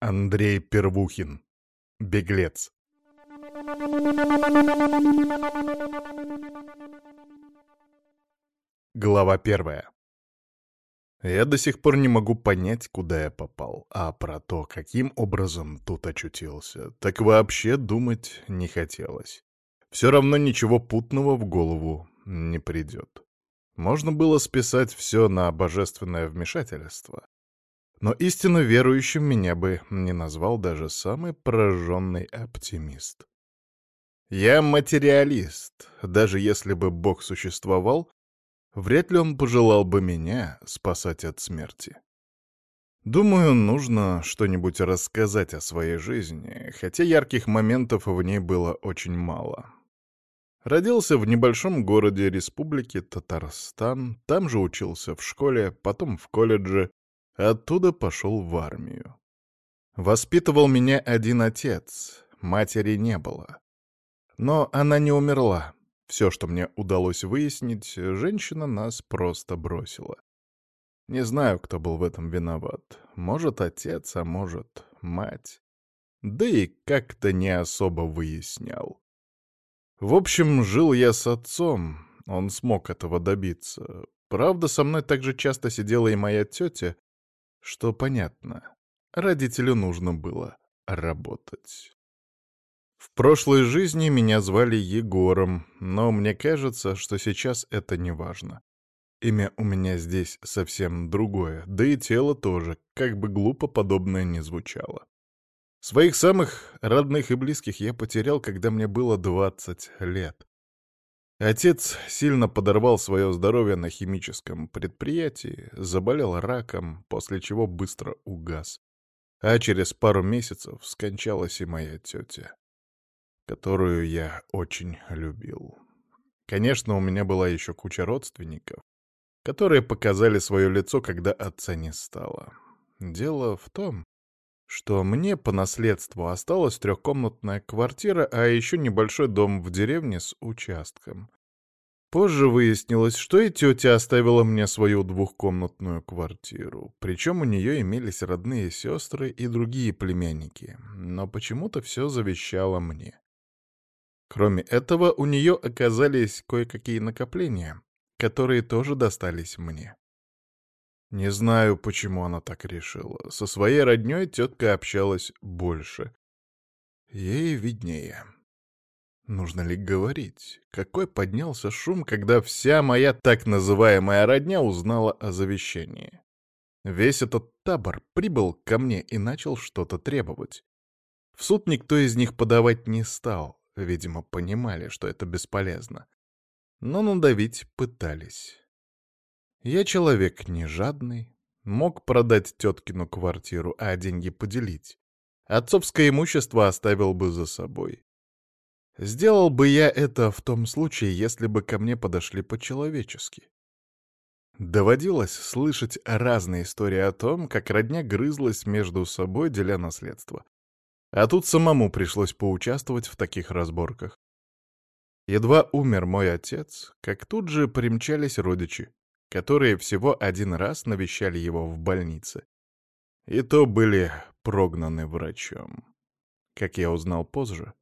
Андрей Первухин. Беглец. Глава первая. Я до сих пор не могу понять, куда я попал, а про то, каким образом тут очутился, так вообще думать не хотелось. Все равно ничего путного в голову не придет. Можно было списать все на божественное вмешательство. Но истинно верующим меня бы не назвал даже самый пораженный оптимист. Я материалист. Даже если бы Бог существовал, вряд ли он пожелал бы меня спасать от смерти. Думаю, нужно что-нибудь рассказать о своей жизни, хотя ярких моментов в ней было очень мало. Родился в небольшом городе Республики Татарстан, там же учился в школе, потом в колледже, Оттуда пошел в армию. Воспитывал меня один отец, матери не было. Но она не умерла. Все, что мне удалось выяснить, женщина нас просто бросила. Не знаю, кто был в этом виноват. Может, отец, а может, мать. Да и как-то не особо выяснял. В общем, жил я с отцом, он смог этого добиться. Правда, со мной так же часто сидела и моя тетя, что понятно, родителю нужно было работать. В прошлой жизни меня звали Егором, но мне кажется, что сейчас это не важно. Имя у меня здесь совсем другое, да и тело тоже, как бы глупо подобное не звучало. Своих самых родных и близких я потерял, когда мне было 20 лет. Отец сильно подорвал свое здоровье на химическом предприятии, заболел раком, после чего быстро угас. А через пару месяцев скончалась и моя тетя, которую я очень любил. Конечно, у меня была еще куча родственников, которые показали свое лицо, когда отца не стало. Дело в том, что мне по наследству осталась трехкомнатная квартира, а еще небольшой дом в деревне с участком. Позже выяснилось, что и тетя оставила мне свою двухкомнатную квартиру, причем у нее имелись родные сестры и другие племянники, но почему-то все завещало мне. Кроме этого, у нее оказались кое-какие накопления, которые тоже достались мне. Не знаю, почему она так решила. Со своей роднёй тетка общалась больше. Ей виднее. Нужно ли говорить, какой поднялся шум, когда вся моя так называемая родня узнала о завещании? Весь этот табор прибыл ко мне и начал что-то требовать. В суд никто из них подавать не стал, видимо, понимали, что это бесполезно. Но надавить пытались. Я человек не жадный, мог продать теткину квартиру, а деньги поделить. Отцовское имущество оставил бы за собой. Сделал бы я это в том случае, если бы ко мне подошли по-человечески. Доводилось слышать разные истории о том, как родня грызлась между собой, деля наследство. А тут самому пришлось поучаствовать в таких разборках. Едва умер мой отец, как тут же примчались родичи которые всего один раз навещали его в больнице. И то были прогнаны врачом. Как я узнал позже,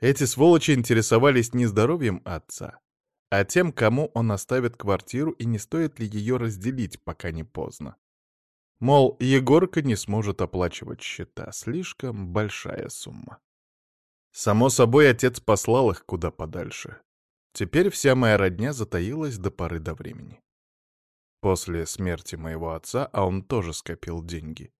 эти сволочи интересовались не здоровьем отца, а тем, кому он оставит квартиру и не стоит ли ее разделить, пока не поздно. Мол, Егорка не сможет оплачивать счета, слишком большая сумма. Само собой, отец послал их куда подальше. Теперь вся моя родня затаилась до поры до времени. После смерти моего отца, а он тоже скопил деньги.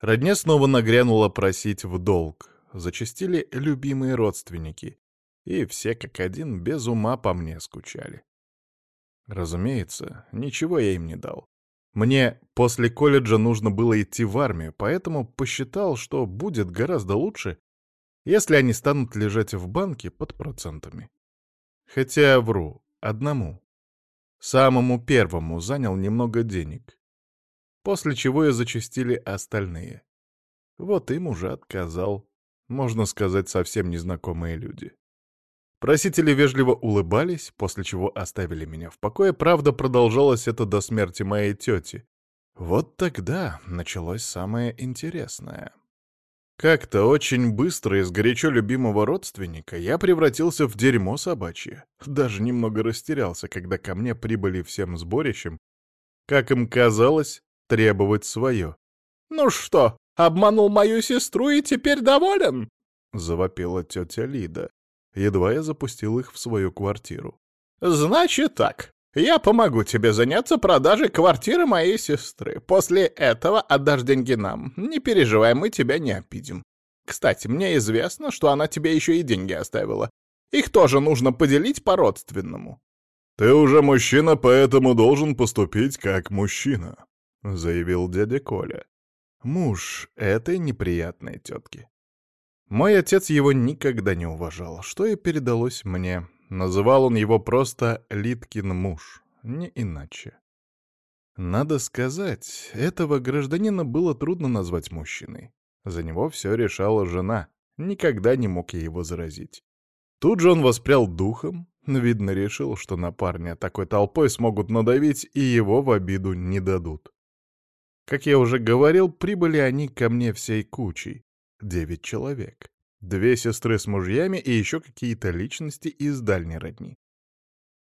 Родня снова нагрянула просить в долг. Зачастили любимые родственники. И все как один без ума по мне скучали. Разумеется, ничего я им не дал. Мне после колледжа нужно было идти в армию, поэтому посчитал, что будет гораздо лучше, если они станут лежать в банке под процентами. Хотя вру, одному. Самому первому занял немного денег. После чего и зачастили остальные. Вот им уже отказал, можно сказать, совсем незнакомые люди. Просители вежливо улыбались, после чего оставили меня в покое. Правда, продолжалось это до смерти моей тети. Вот тогда началось самое интересное. Как-то очень быстро из горячо любимого родственника я превратился в дерьмо собачье. Даже немного растерялся, когда ко мне прибыли всем сборищем, как им казалось, требовать свое. «Ну что, обманул мою сестру и теперь доволен?» — завопила тетя Лида. Едва я запустил их в свою квартиру. «Значит так, я помогу тебе заняться продажей квартиры моей сестры. После этого отдашь деньги нам. Не переживай, мы тебя не обидим. Кстати, мне известно, что она тебе еще и деньги оставила. Их тоже нужно поделить по-родственному». «Ты уже мужчина, поэтому должен поступить как мужчина», — заявил дядя Коля. Муж этой неприятной тетки. Мой отец его никогда не уважал, что и передалось мне. Называл он его просто «Литкин муж», не иначе. Надо сказать, этого гражданина было трудно назвать мужчиной. За него все решала жена, никогда не мог я его заразить. Тут же он воспрял духом, видно, решил, что на парня такой толпой смогут надавить и его в обиду не дадут. Как я уже говорил, прибыли они ко мне всей кучей. Девять человек. Две сестры с мужьями и еще какие-то личности из дальней родни.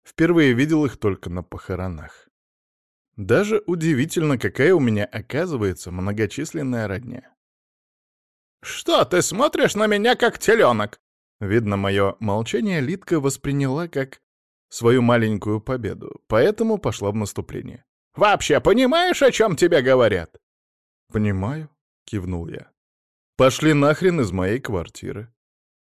Впервые видел их только на похоронах. Даже удивительно, какая у меня оказывается многочисленная родня. «Что ты смотришь на меня, как теленок?» Видно, мое молчание Литка восприняла как свою маленькую победу, поэтому пошла в наступление. «Вообще понимаешь, о чем тебе говорят?» «Понимаю», — кивнул я. Пошли нахрен из моей квартиры.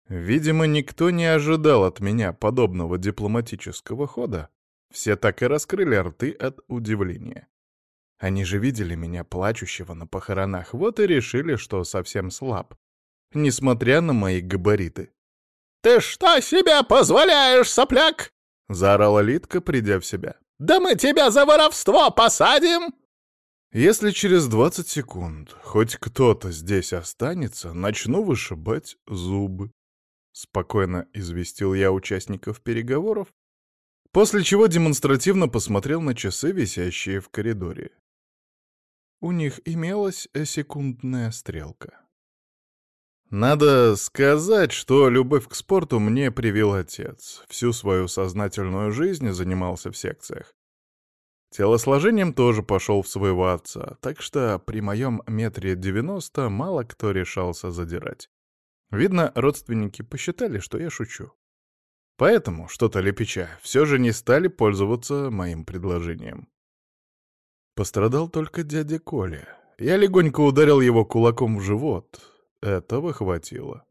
Видимо, никто не ожидал от меня подобного дипломатического хода. Все так и раскрыли рты от удивления. Они же видели меня плачущего на похоронах, вот и решили, что совсем слаб, несмотря на мои габариты. «Ты что себе позволяешь, сопляк?» — заорала Литка, придя в себя. «Да мы тебя за воровство посадим!» Если через 20 секунд хоть кто-то здесь останется, начну вышибать зубы. Спокойно известил я участников переговоров, после чего демонстративно посмотрел на часы, висящие в коридоре. У них имелась секундная стрелка. Надо сказать, что любовь к спорту мне привил отец. Всю свою сознательную жизнь занимался в секциях. Телосложением тоже пошел в своего отца, так что при моем метре девяносто мало кто решался задирать. Видно, родственники посчитали, что я шучу. Поэтому, что-то лепеча, все же не стали пользоваться моим предложением. Пострадал только дядя Коля. Я легонько ударил его кулаком в живот. Этого хватило.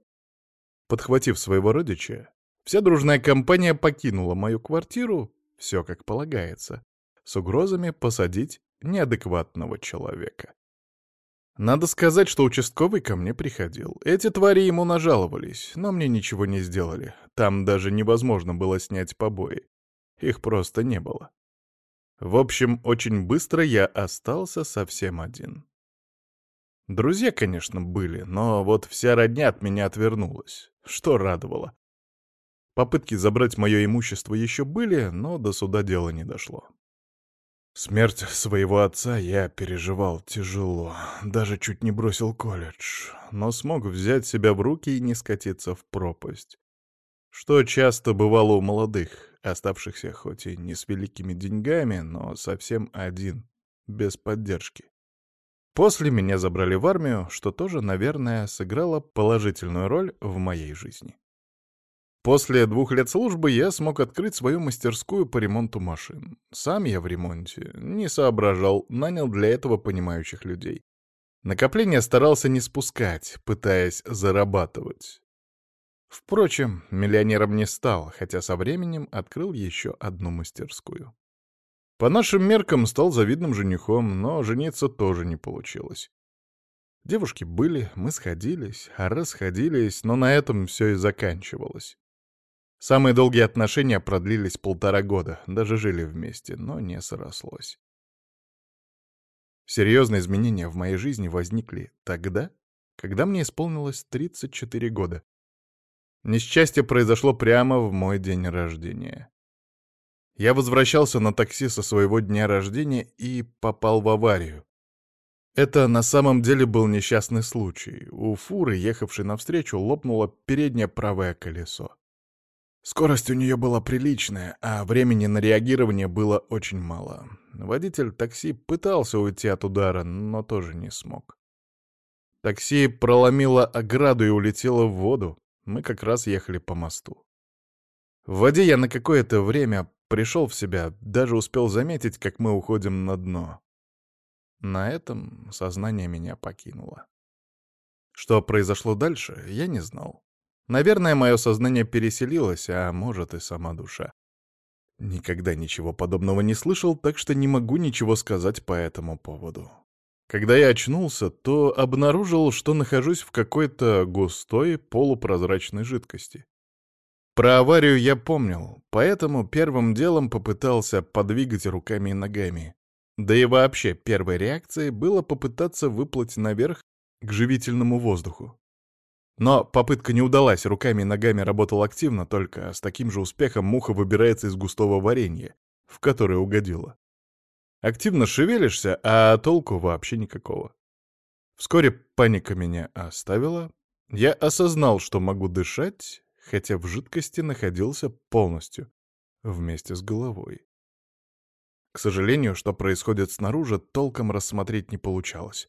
Подхватив своего родича, вся дружная компания покинула мою квартиру, все как полагается с угрозами посадить неадекватного человека. Надо сказать, что участковый ко мне приходил. Эти твари ему нажаловались, но мне ничего не сделали. Там даже невозможно было снять побои. Их просто не было. В общем, очень быстро я остался совсем один. Друзья, конечно, были, но вот вся родня от меня отвернулась, что радовало. Попытки забрать мое имущество еще были, но до суда дело не дошло. Смерть своего отца я переживал тяжело, даже чуть не бросил колледж, но смог взять себя в руки и не скатиться в пропасть. Что часто бывало у молодых, оставшихся хоть и не с великими деньгами, но совсем один, без поддержки. После меня забрали в армию, что тоже, наверное, сыграло положительную роль в моей жизни. После двух лет службы я смог открыть свою мастерскую по ремонту машин. Сам я в ремонте, не соображал, нанял для этого понимающих людей. Накопление старался не спускать, пытаясь зарабатывать. Впрочем, миллионером не стал, хотя со временем открыл еще одну мастерскую. По нашим меркам стал завидным женихом, но жениться тоже не получилось. Девушки были, мы сходились, а расходились, но на этом все и заканчивалось. Самые долгие отношения продлились полтора года, даже жили вместе, но не срослось. Серьезные изменения в моей жизни возникли тогда, когда мне исполнилось 34 года. Несчастье произошло прямо в мой день рождения. Я возвращался на такси со своего дня рождения и попал в аварию. Это на самом деле был несчастный случай. У фуры, ехавшей навстречу, лопнуло переднее правое колесо. Скорость у нее была приличная, а времени на реагирование было очень мало. Водитель такси пытался уйти от удара, но тоже не смог. Такси проломило ограду и улетело в воду. Мы как раз ехали по мосту. В воде я на какое-то время пришел в себя, даже успел заметить, как мы уходим на дно. На этом сознание меня покинуло. Что произошло дальше, я не знал. Наверное, мое сознание переселилось, а может и сама душа. Никогда ничего подобного не слышал, так что не могу ничего сказать по этому поводу. Когда я очнулся, то обнаружил, что нахожусь в какой-то густой полупрозрачной жидкости. Про аварию я помнил, поэтому первым делом попытался подвигать руками и ногами. Да и вообще первой реакцией было попытаться выплыть наверх к живительному воздуху. Но попытка не удалась, руками и ногами работал активно, только с таким же успехом муха выбирается из густого варенья, в которое угодила. Активно шевелишься, а толку вообще никакого. Вскоре паника меня оставила. Я осознал, что могу дышать, хотя в жидкости находился полностью, вместе с головой. К сожалению, что происходит снаружи, толком рассмотреть не получалось.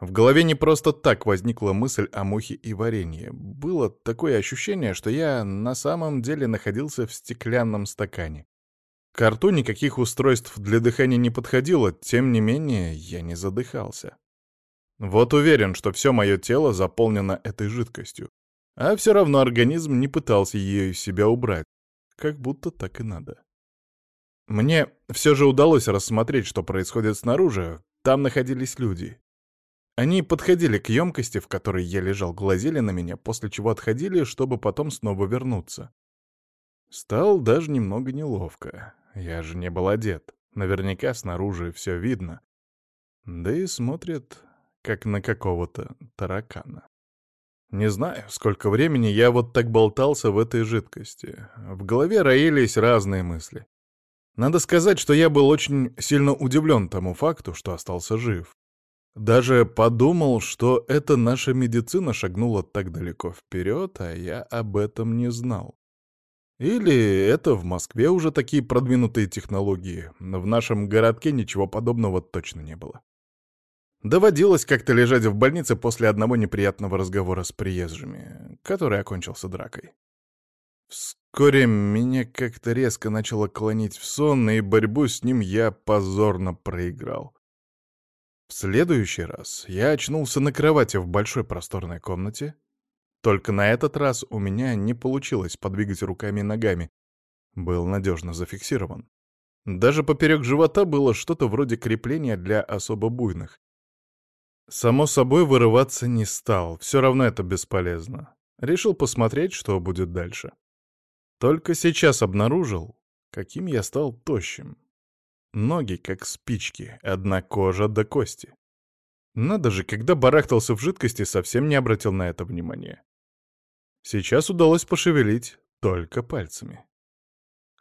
В голове не просто так возникла мысль о мухе и варенье. Было такое ощущение, что я на самом деле находился в стеклянном стакане. К рту никаких устройств для дыхания не подходило, тем не менее я не задыхался. Вот уверен, что все мое тело заполнено этой жидкостью. А все равно организм не пытался ее из себя убрать. Как будто так и надо. Мне все же удалось рассмотреть, что происходит снаружи. Там находились люди. Они подходили к емкости, в которой я лежал, глазели на меня, после чего отходили, чтобы потом снова вернуться. Стал даже немного неловко. Я же не был одет. Наверняка снаружи все видно. Да и смотрят, как на какого-то таракана. Не знаю, сколько времени я вот так болтался в этой жидкости. В голове роились разные мысли. Надо сказать, что я был очень сильно удивлен тому факту, что остался жив. Даже подумал, что эта наша медицина шагнула так далеко вперед, а я об этом не знал. Или это в Москве уже такие продвинутые технологии, но в нашем городке ничего подобного точно не было. Доводилось как-то лежать в больнице после одного неприятного разговора с приезжими, который окончился дракой. Вскоре меня как-то резко начало клонить в сон, и борьбу с ним я позорно проиграл. В следующий раз я очнулся на кровати в большой просторной комнате. Только на этот раз у меня не получилось подвигать руками и ногами. Был надежно зафиксирован. Даже поперек живота было что-то вроде крепления для особо буйных. Само собой, вырываться не стал, все равно это бесполезно. Решил посмотреть, что будет дальше. Только сейчас обнаружил, каким я стал тощим. Ноги как спички, одна кожа до кости. Надо же, когда барахтался в жидкости, совсем не обратил на это внимания. Сейчас удалось пошевелить только пальцами.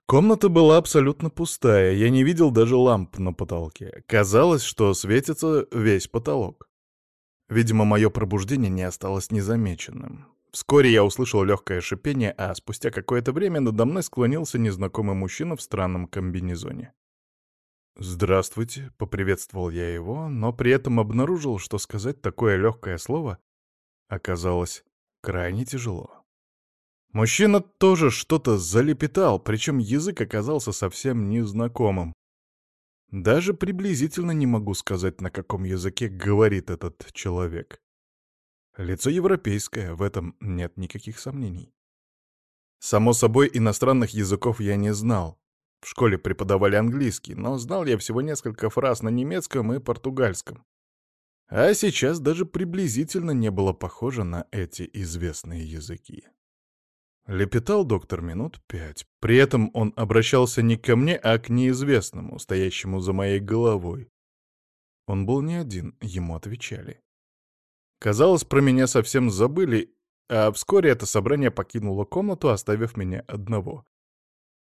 Комната была абсолютно пустая, я не видел даже ламп на потолке. Казалось, что светится весь потолок. Видимо, мое пробуждение не осталось незамеченным. Вскоре я услышал легкое шипение, а спустя какое-то время надо мной склонился незнакомый мужчина в странном комбинезоне. «Здравствуйте», — поприветствовал я его, но при этом обнаружил, что сказать такое легкое слово оказалось крайне тяжело. Мужчина тоже что-то залепетал, причем язык оказался совсем незнакомым. Даже приблизительно не могу сказать, на каком языке говорит этот человек. Лицо европейское, в этом нет никаких сомнений. Само собой, иностранных языков я не знал, в школе преподавали английский, но знал я всего несколько фраз на немецком и португальском. А сейчас даже приблизительно не было похоже на эти известные языки. Лепетал доктор минут пять. При этом он обращался не ко мне, а к неизвестному, стоящему за моей головой. Он был не один, ему отвечали. Казалось, про меня совсем забыли, а вскоре это собрание покинуло комнату, оставив меня одного.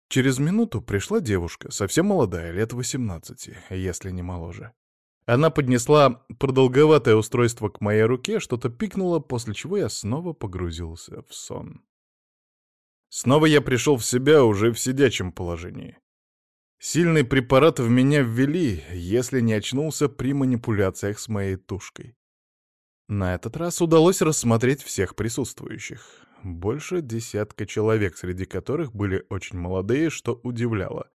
Через минуту пришла девушка, совсем молодая, лет 18, если не моложе. Она поднесла продолговатое устройство к моей руке, что-то пикнуло, после чего я снова погрузился в сон. Снова я пришел в себя уже в сидячем положении. Сильный препарат в меня ввели, если не очнулся при манипуляциях с моей тушкой. На этот раз удалось рассмотреть всех присутствующих. Больше десятка человек, среди которых были очень молодые, что удивляло.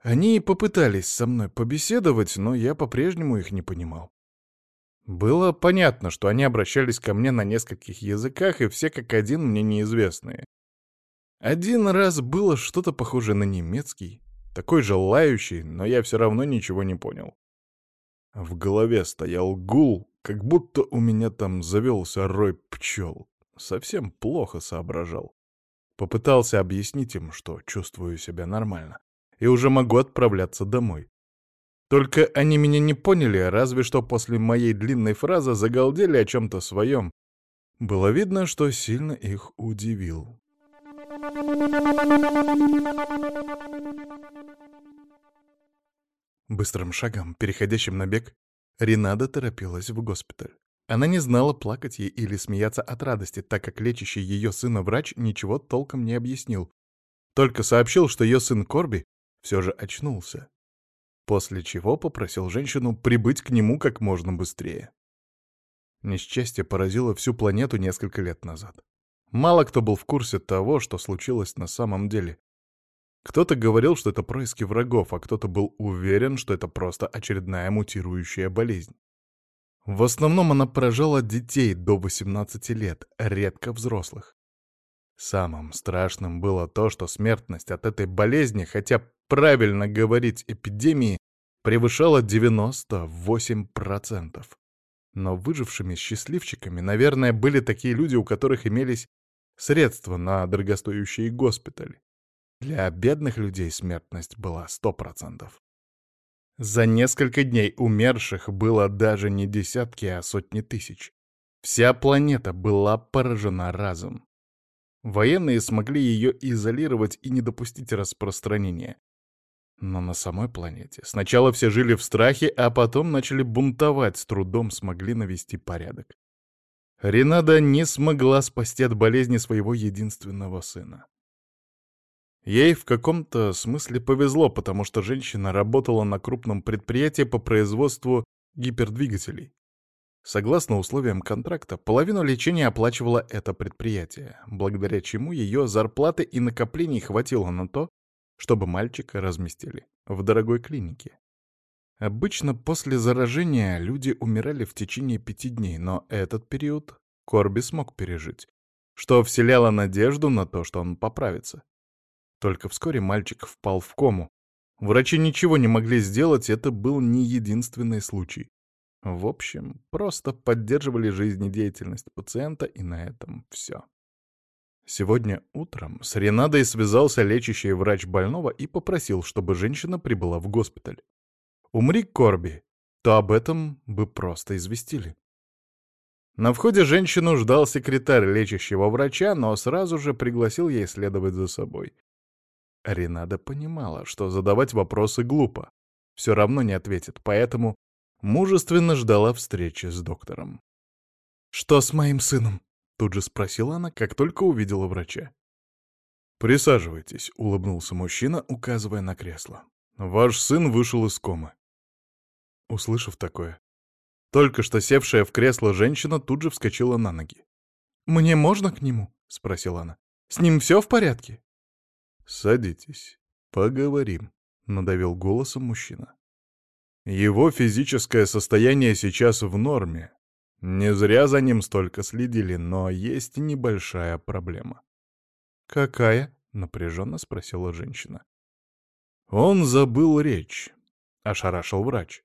Они попытались со мной побеседовать, но я по-прежнему их не понимал. Было понятно, что они обращались ко мне на нескольких языках, и все как один мне неизвестные. Один раз было что-то похожее на немецкий, такой же лающий, но я все равно ничего не понял. В голове стоял гул, как будто у меня там завелся рой пчел. Совсем плохо соображал. Попытался объяснить им, что чувствую себя нормально и уже могу отправляться домой. Только они меня не поняли, разве что после моей длинной фразы загалдели о чем-то своем. Было видно, что сильно их удивил. Быстрым шагом, переходящим на бег, Ренада торопилась в госпиталь. Она не знала, плакать ей или смеяться от радости, так как лечащий ее сына врач ничего толком не объяснил. Только сообщил, что ее сын Корби все же очнулся. После чего попросил женщину прибыть к нему как можно быстрее. Несчастье поразило всю планету несколько лет назад. Мало кто был в курсе того, что случилось на самом деле. Кто-то говорил, что это происки врагов, а кто-то был уверен, что это просто очередная мутирующая болезнь. В основном она поражала детей до 18 лет, редко взрослых. Самым страшным было то, что смертность от этой болезни, хотя правильно говорить эпидемии, превышала 98%. Но выжившими счастливчиками, наверное, были такие люди, у которых имелись средства на дорогостоящие госпитали. Для бедных людей смертность была 100%. За несколько дней умерших было даже не десятки, а сотни тысяч. Вся планета была поражена разом. Военные смогли ее изолировать и не допустить распространения. Но на самой планете сначала все жили в страхе, а потом начали бунтовать, с трудом смогли навести порядок. Ренада не смогла спасти от болезни своего единственного сына. Ей в каком-то смысле повезло, потому что женщина работала на крупном предприятии по производству гипердвигателей. Согласно условиям контракта, половину лечения оплачивало это предприятие, благодаря чему ее зарплаты и накоплений хватило на то, чтобы мальчика разместили в дорогой клинике. Обычно после заражения люди умирали в течение пяти дней, но этот период Корби смог пережить, что вселяло надежду на то, что он поправится. Только вскоре мальчик впал в кому. Врачи ничего не могли сделать, это был не единственный случай. В общем, просто поддерживали жизнедеятельность пациента, и на этом все. Сегодня утром с Ренадой связался лечащий врач больного и попросил, чтобы женщина прибыла в госпиталь. Умри Корби, то об этом бы просто известили. На входе женщину ждал секретарь лечащего врача, но сразу же пригласил ей следовать за собой. Ренада понимала, что задавать вопросы глупо. Все равно не ответит, поэтому мужественно ждала встречи с доктором. «Что с моим сыном?» — тут же спросила она, как только увидела врача. «Присаживайтесь», — улыбнулся мужчина, указывая на кресло. «Ваш сын вышел из комы». Услышав такое, только что севшая в кресло женщина тут же вскочила на ноги. «Мне можно к нему?» — спросила она. «С ним все в порядке?» «Садитесь, поговорим», — надавил голосом мужчина. Его физическое состояние сейчас в норме. Не зря за ним столько следили, но есть небольшая проблема. «Какая?» — напряженно спросила женщина. «Он забыл речь», — ошарашил врач.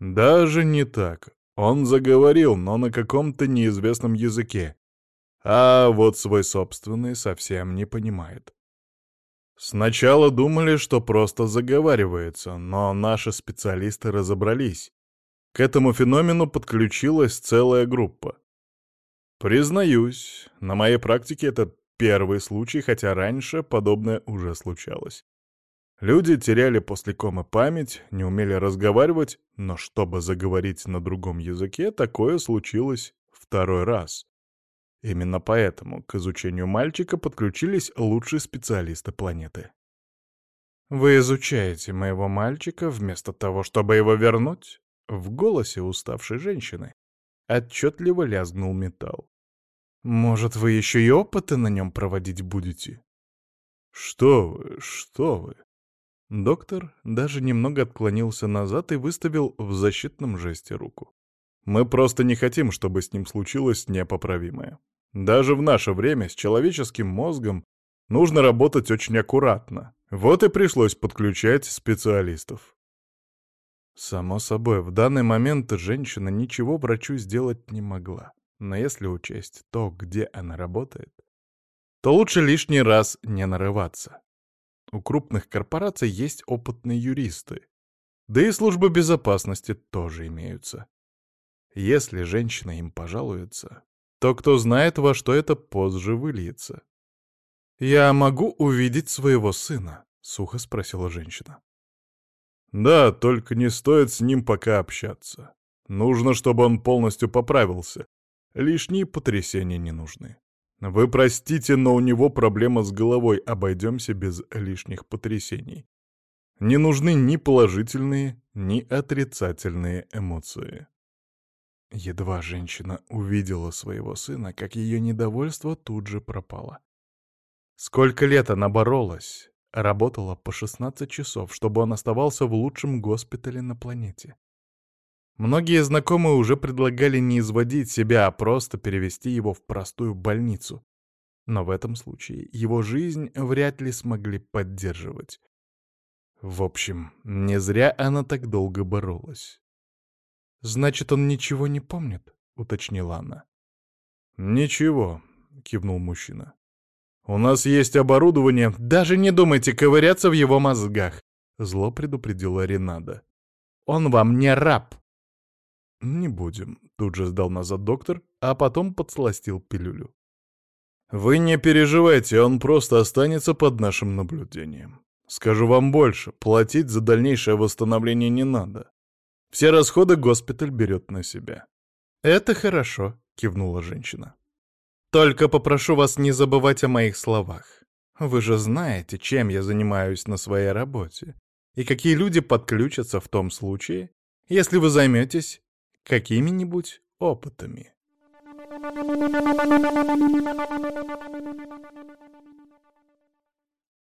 «Даже не так. Он заговорил, но на каком-то неизвестном языке. А вот свой собственный совсем не понимает. Сначала думали, что просто заговаривается, но наши специалисты разобрались. К этому феномену подключилась целая группа. Признаюсь, на моей практике это первый случай, хотя раньше подобное уже случалось. Люди теряли после комы память, не умели разговаривать, но чтобы заговорить на другом языке, такое случилось второй раз. Именно поэтому к изучению мальчика подключились лучшие специалисты планеты. «Вы изучаете моего мальчика вместо того, чтобы его вернуть?» В голосе уставшей женщины отчетливо лязгнул металл. «Может, вы еще и опыты на нем проводить будете?» «Что вы, что вы!» Доктор даже немного отклонился назад и выставил в защитном жесте руку. «Мы просто не хотим, чтобы с ним случилось непоправимое. Даже в наше время с человеческим мозгом нужно работать очень аккуратно. Вот и пришлось подключать специалистов». Само собой, в данный момент женщина ничего врачу сделать не могла. Но если учесть то, где она работает, то лучше лишний раз не нарываться. У крупных корпораций есть опытные юристы. Да и службы безопасности тоже имеются. Если женщина им пожалуется, то кто знает, во что это позже выльется. «Я могу увидеть своего сына?» — сухо спросила женщина. «Да, только не стоит с ним пока общаться. Нужно, чтобы он полностью поправился. Лишние потрясения не нужны. Вы простите, но у него проблема с головой, обойдемся без лишних потрясений. Не нужны ни положительные, ни отрицательные эмоции. Едва женщина увидела своего сына, как ее недовольство тут же пропало. Сколько лет она боролась, работала по 16 часов, чтобы он оставался в лучшем госпитале на планете. Многие знакомые уже предлагали не изводить себя, а просто перевести его в простую больницу. Но в этом случае его жизнь вряд ли смогли поддерживать. В общем, не зря она так долго боролась. «Значит, он ничего не помнит?» — уточнила она. «Ничего», — кивнул мужчина. «У нас есть оборудование. Даже не думайте ковыряться в его мозгах», — зло предупредила Ренада. «Он вам не раб». «Не будем», — тут же сдал назад доктор, а потом подсластил пилюлю. «Вы не переживайте, он просто останется под нашим наблюдением. Скажу вам больше, платить за дальнейшее восстановление не надо. Все расходы госпиталь берет на себя». «Это хорошо», — кивнула женщина. «Только попрошу вас не забывать о моих словах. Вы же знаете, чем я занимаюсь на своей работе, и какие люди подключатся в том случае, если вы займетесь какими-нибудь опытами.